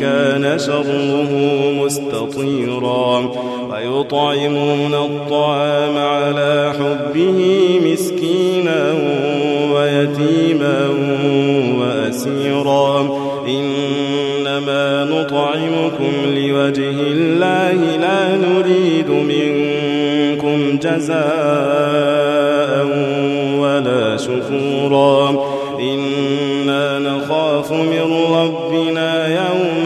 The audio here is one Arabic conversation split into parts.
كان شره مستطيرا. ويطعمون الطعام على حبه مسكينا ويتيما وأسيرا. إنما نطعمكم لوجه الله لا نريد منكم جزاء ولا شكورا. إنا نخاف من ربنا يوما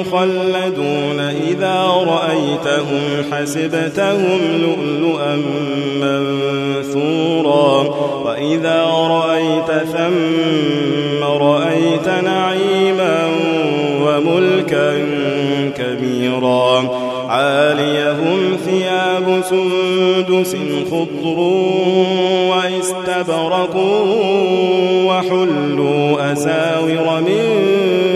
مخلدون إذا رأيتهم حسبتهم لؤلؤا منثورا وإذا رأيت ثم رأيت نعيما وملكا كبيرا عاليهم ثياب سندس خضر واستبرق وحلوا أساور من